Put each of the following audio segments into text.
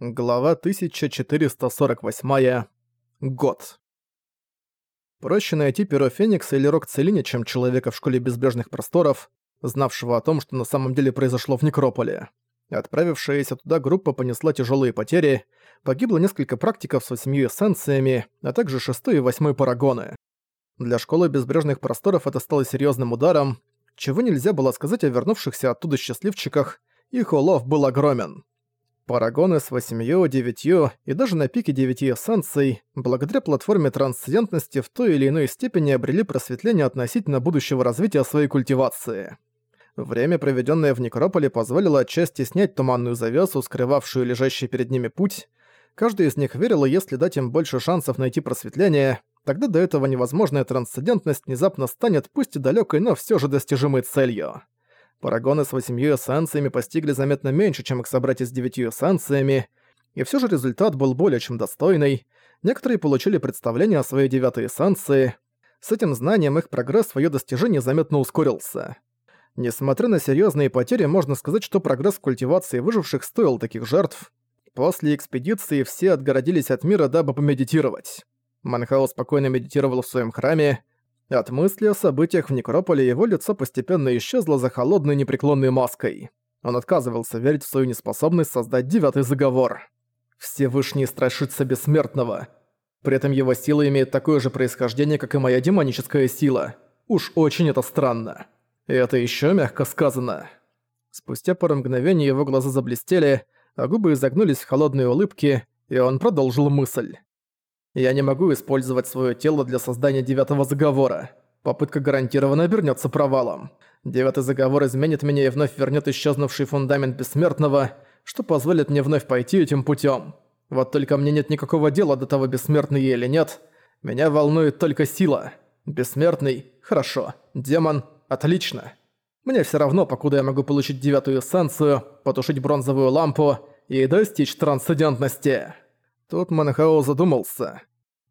Глава 1448. Год. Проще найти перо Феникса или Рок Целине, чем человека в Школе Безбрежных Просторов, знавшего о том, что на самом деле произошло в Некрополе. Отправившаяся туда группа понесла тяжелые потери, погибло несколько практиков с восьмью эссенциями, а также шестой и восьмой парагоны. Для Школы Безбрежных Просторов это стало серьезным ударом, чего нельзя было сказать о вернувшихся оттуда счастливчиках, их улов был огромен. Парагоны с восемью, девятью и даже на пике девяти эссенций, благодаря платформе трансцендентности в той или иной степени обрели просветление относительно будущего развития своей культивации. Время, проведенное в Некрополе, позволило отчасти снять туманную завесу, скрывавшую лежащий перед ними путь. Каждый из них верил, если дать им больше шансов найти просветление, тогда до этого невозможная трансцендентность внезапно станет пусть и далекой, но все же достижимой целью. Парагоны с восемью эссенциями постигли заметно меньше, чем их собратья с девятью эссенциями, и все же результат был более чем достойный. Некоторые получили представление о своей девятой эссенции. С этим знанием их прогресс в её достижении заметно ускорился. Несмотря на серьезные потери, можно сказать, что прогресс в культивации выживших стоил таких жертв. После экспедиции все отгородились от мира, дабы помедитировать. Манхао спокойно медитировал в своем храме, от мысли о событиях в Некрополе его лицо постепенно исчезло за холодной непреклонной маской. Он отказывался верить в свою неспособность создать девятый заговор. Всевышний страшится бессмертного. При этом его сила имеет такое же происхождение, как и моя демоническая сила. Уж очень это странно. И это еще мягко сказано. Спустя пару мгновений его глаза заблестели, а губы изогнулись в холодные улыбки, и он продолжил мысль. Я не могу использовать свое тело для создания девятого заговора. Попытка гарантированно обернется провалом. Девятый заговор изменит меня и вновь вернет исчезнувший фундамент бессмертного, что позволит мне вновь пойти этим путем. Вот только мне нет никакого дела до того, бессмертный я или нет. Меня волнует только сила. Бессмертный – хорошо. Демон – отлично. Мне все равно, покуда я могу получить девятую эссенцию, потушить бронзовую лампу и достичь трансцендентности. Тут Манхао задумался.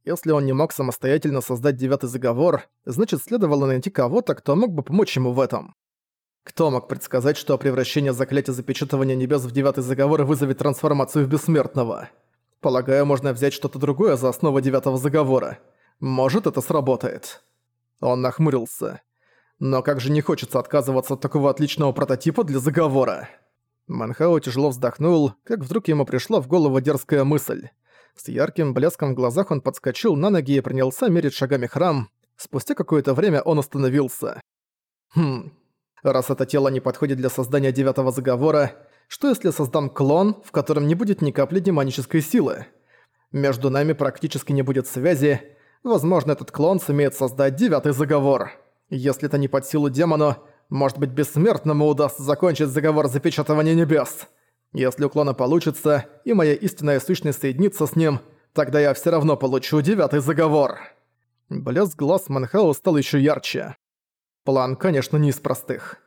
Если он не мог самостоятельно создать девятый заговор, значит следовало найти кого-то, кто мог бы помочь ему в этом. Кто мог предсказать, что превращение заклятия запечатывания небес в девятый заговор вызовет трансформацию в бессмертного? Полагаю, можно взять что-то другое за основу девятого заговора. Может, это сработает. Он нахмурился. Но как же не хочется отказываться от такого отличного прототипа для заговора? Манхао тяжело вздохнул, как вдруг ему пришла в голову дерзкая мысль. С ярким блеском в глазах он подскочил на ноги и принялся мерить шагами храм. Спустя какое-то время он остановился. Хм, раз это тело не подходит для создания девятого заговора, что если создам клон, в котором не будет ни капли демонической силы? Между нами практически не будет связи, возможно, этот клон сумеет создать девятый заговор. Если это не под силу демону, может быть, бессмертному удастся закончить заговор запечатывания небес. Если у клона получится, и моя истинная сущность соединится с ним, тогда я все равно получу девятый заговор. Блеск глаз Манхау стал еще ярче. План, конечно, не из простых.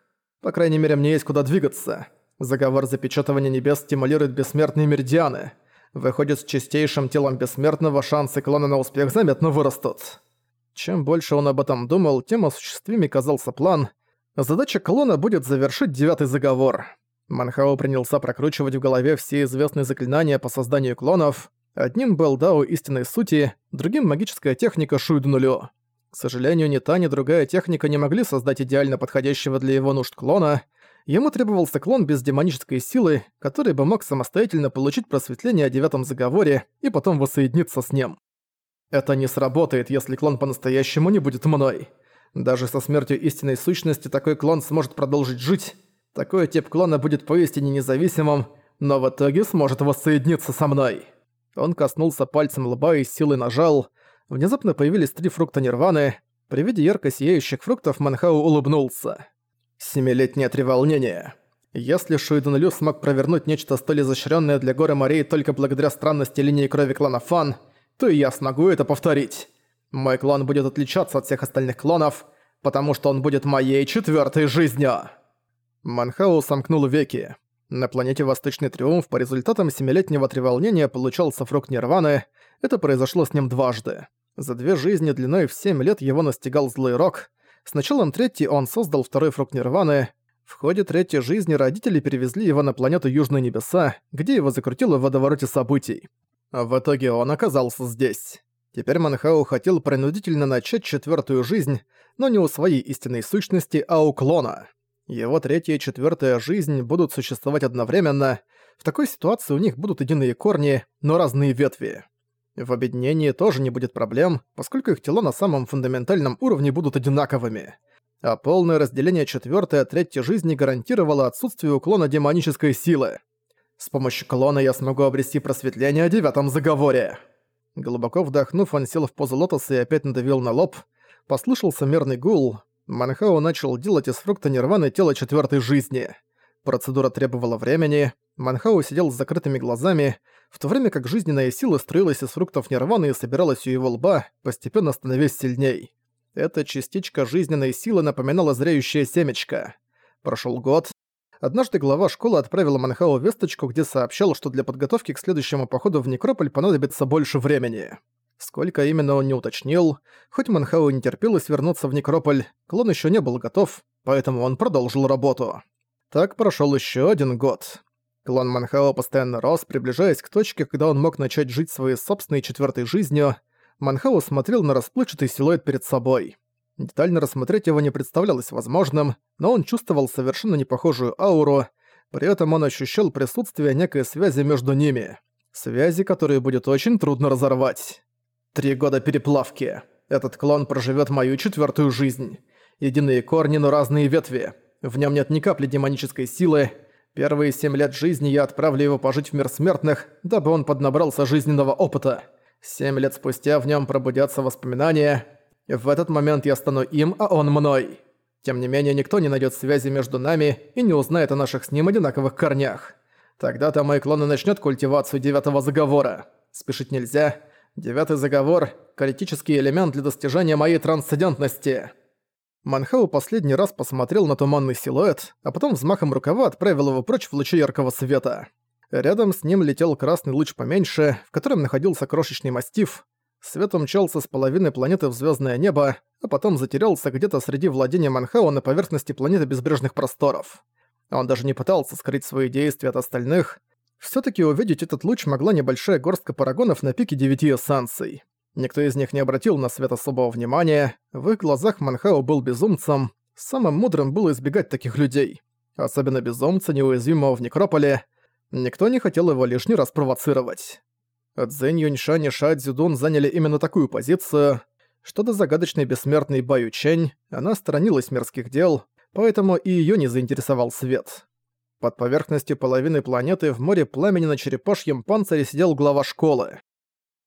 По крайней мере, мне есть куда двигаться. Заговор запечатывания небес стимулирует бессмертные меридианы. Выходит, с чистейшим телом бессмертного шансы клона на успех заметно вырастут. Чем больше он об этом думал, тем осуществимее казался план. Задача клона будет завершить девятый заговор. Манхао принялся прокручивать в голове все известные заклинания по созданию клонов. Одним был Дао истинной сути, другим магическая техника Шуйду нулю. К сожалению, ни та, ни другая техника не могли создать идеально подходящего для его нужд клона. Ему требовался клон без демонической силы, который бы мог самостоятельно получить просветление о девятом заговоре и потом воссоединиться с ним. Это не сработает, если клон по-настоящему не будет мной. Даже со смертью истинной сущности такой клон сможет продолжить жить, такой тип клона будет поистине независимым, но в итоге сможет воссоединиться со мной. Он коснулся пальцем лба и силой нажал. Внезапно появились три фрукта нирваны. При виде ярко сияющих фруктов Манхау улыбнулся. Семилетнее треволнение. Если Шуиден Лю смог провернуть нечто столь изощренное для горы морей только благодаря странности линии крови клана Фан, то и я смогу это повторить. Мой клон будет отличаться от всех остальных клонов, потому что он будет моей четвертой жизнью. Манхау сомкнул веки. На планете Восточный Триумф по результатам семилетнего треволнения получался фрукт Нирваны. Это произошло с ним дважды. За две жизни длиной в семь лет его настигал злой рок. С началом третьей он создал второй фрукт Нирваны. В ходе третьей жизни родители перевезли его на планету Южные Небеса, где его закрутило в водовороте событий. В итоге он оказался здесь. Теперь Манхау хотел принудительно начать четвертую жизнь, но не у своей истинной сущности, а у клона. Его третья и четвертая жизнь будут существовать одновременно. В такой ситуации у них будут единые корни, но разные ветви. В объединении тоже не будет проблем, поскольку их тела на самом фундаментальном уровне будут одинаковыми. А полное разделение четвертой от третьей жизни гарантировало отсутствие уклона демонической силы. С помощью клона я смогу обрести просветление о девятом заговоре. Глубоко вдохнув, он сел в позу лотоса и опять надавил на лоб. Послышался мерный гул. Манхао начал делать из фрукта нирваны тело четвертой жизни. Процедура требовала времени. Манхао сидел с закрытыми глазами, в то время как жизненная сила строилась из фруктов нирваны и собиралась у его лба, постепенно становясь сильней. Эта частичка жизненной силы напоминала зреющее семечко. Прошел год. Однажды глава школы отправила Манхау весточку, где сообщал, что для подготовки к следующему походу в Некрополь понадобится больше времени. Сколько именно он не уточнил, хоть Манхау не терпелось вернуться в Некрополь, клон еще не был готов, поэтому он продолжил работу. Так прошел еще один год. Клон Манхао постоянно рос, приближаясь к точке, когда он мог начать жить своей собственной четвертой жизнью. Манхао смотрел на расплывчатый силуэт перед собой. Детально рассмотреть его не представлялось возможным, но он чувствовал совершенно непохожую ауру, при этом он ощущал присутствие некой связи между ними. Связи, которые будет очень трудно разорвать. Три года переплавки. Этот клон проживет мою четвертую жизнь. Единые корни, но разные ветви. В нем нет ни капли демонической силы, Первые семь лет жизни я отправлю его пожить в мир смертных, дабы он поднабрался жизненного опыта. Семь лет спустя в нем пробудятся воспоминания. В этот момент я стану им, а он мной. Тем не менее, никто не найдет связи между нами и не узнает о наших с ним одинаковых корнях. Тогда-то мой клон и начнет культивацию девятого заговора. Спешить нельзя. Девятый заговор – критический элемент для достижения моей трансцендентности. Манхау последний раз посмотрел на туманный силуэт, а потом взмахом рукава отправил его прочь в лучи яркого света. Рядом с ним летел красный луч поменьше, в котором находился крошечный мастиф. Свет умчался с половины планеты в звездное небо, а потом затерялся где-то среди владения Манхау на поверхности планеты безбрежных просторов. Он даже не пытался скрыть свои действия от остальных. Все таки увидеть этот луч могла небольшая горстка парагонов на пике девяти эссанций. Никто из них не обратил на свет особого внимания, в их глазах Манхао был безумцем, самым мудрым было избегать таких людей. Особенно безумца, неуязвимого в Некрополе. Никто не хотел его лишний раз провоцировать. Цзэнь Юньшань и Ша Цзюдун заняли именно такую позицию. Что до загадочной бессмертной Баю Чэнь, она сторонилась мирских дел, поэтому и её не заинтересовал свет. Под поверхностью половины планеты в море пламени на черепашьем панцире сидел глава школы.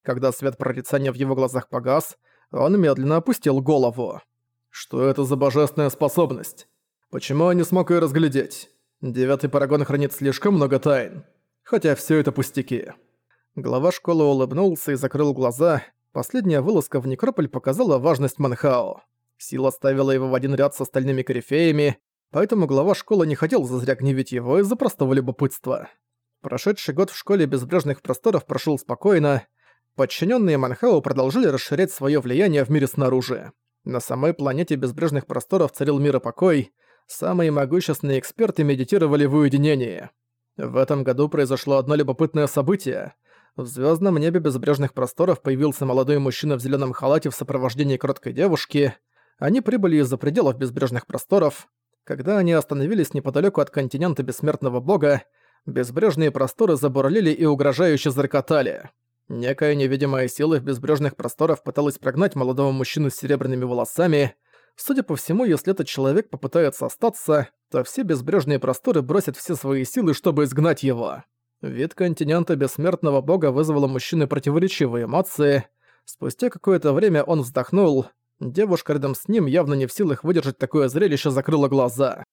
Когда свет прорицания в его глазах погас, он медленно опустил голову. Что это за божественная способность? Почему я не смог ее разглядеть? Девятый парагон хранит слишком много тайн. Хотя все это пустяки. Глава школы улыбнулся и закрыл глаза. Последняя вылазка в Некрополь показала важность Манхао. Сила ставила его в один ряд с остальными корифеями, поэтому глава школы не хотел зазря гневить его из-за простого любопытства. Прошедший год в школе безбрежных просторов прошел спокойно, Подчиненные Манхау продолжили расширять свое влияние в мире снаружи. На самой планете безбрежных просторов царил мир и покой, самые могущественные эксперты медитировали в уединении. В этом году произошло одно любопытное событие. В звездном небе безбрежных просторов появился молодой мужчина в зеленом халате в сопровождении кроткой девушки. Они прибыли из-за пределов безбрежных просторов. Когда они остановились неподалеку от континента бессмертного бога, безбрежные просторы забурлили и угрожающе заркотали. Некая невидимая сила в безбрежных просторах пыталась прогнать молодого мужчину с серебряными волосами. Судя по всему, если этот человек попытается остаться, то все безбрежные просторы бросят все свои силы, чтобы изгнать его. Вид континента бессмертного бога вызвал у мужчины противоречивые эмоции. Спустя какое-то время он вздохнул. Девушка рядом с ним, явно не в силах выдержать такое зрелище, закрыла глаза.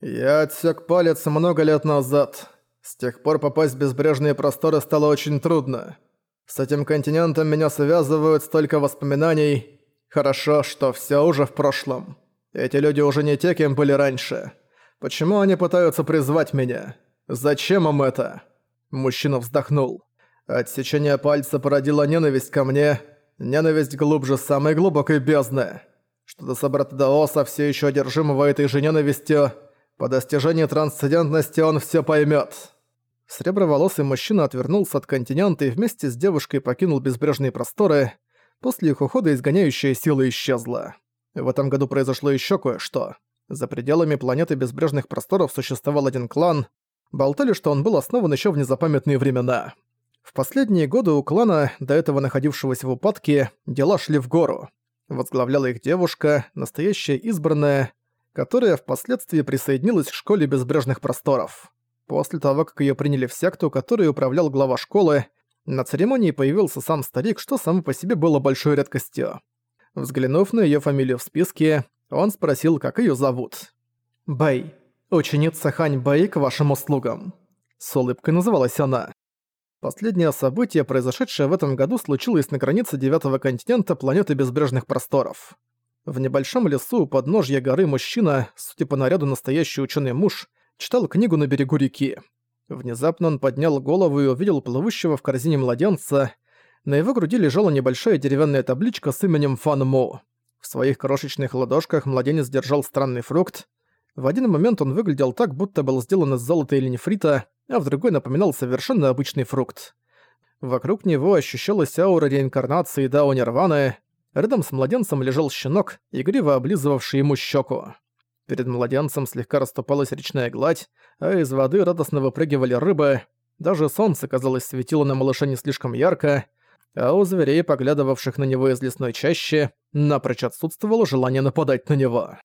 «Я отсек палец много лет назад. С тех пор попасть в безбрежные просторы стало очень трудно. С этим континентом меня связывают столько воспоминаний. Хорошо, что все уже в прошлом. Эти люди уже не те, кем были раньше. Почему они пытаются призвать меня? Зачем им это?» Мужчина вздохнул. Отсечение пальца породило ненависть ко мне, ненависть глубже самой глубокой бездны. Что до собрата Даоса, все еще одержимого этой же ненавистью, По достижении трансцендентности он все поймет. Среброволосый мужчина отвернулся от континента и вместе с девушкой покинул безбрежные просторы. После их ухода изгоняющая сила исчезла. В этом году произошло еще кое-что. За пределами планеты безбрежных просторов существовал один клан. Болтали, что он был основан еще в незапамятные времена. В последние годы у клана, до этого находившегося в упадке, дела шли в гору. Возглавляла их девушка, настоящая избранная, которая впоследствии присоединилась к школе безбрежных просторов. После того, как её приняли в секту, которой управлял глава школы, на церемонии появился сам старик, что само по себе было большой редкостью. Взглянув на её фамилию в списке, он спросил, как её зовут. «Бэй. Ученица Хань Бэй к вашим услугам». С улыбкой называлась она. Последнее событие, произошедшее в этом году, случилось на границе девятого континента планеты Безбрежных Просторов. В небольшом лесу у подножья горы мужчина, судя по наряду настоящий ученый муж, читал книгу на берегу реки. Внезапно он поднял голову и увидел плывущего в корзине младенца. На его груди лежала небольшая деревянная табличка с именем Фан Мо. В своих крошечных ладошках младенец держал странный фрукт. В один момент он выглядел так, будто был сделан из золота или нефрита, а в другой напоминал совершенно обычный фрукт. Вокруг него ощущалась аура реинкарнации Дао Нирваны. Рядом с младенцем лежал щенок, игриво облизывавший ему щеку. Перед младенцем слегка расступалась речная гладь, а из воды радостно выпрыгивали рыбы. Даже солнце, казалось, светило на малыша не слишком ярко, а у зверей, поглядывавших на него из лесной чащи, напрочь отсутствовало желание нападать на него.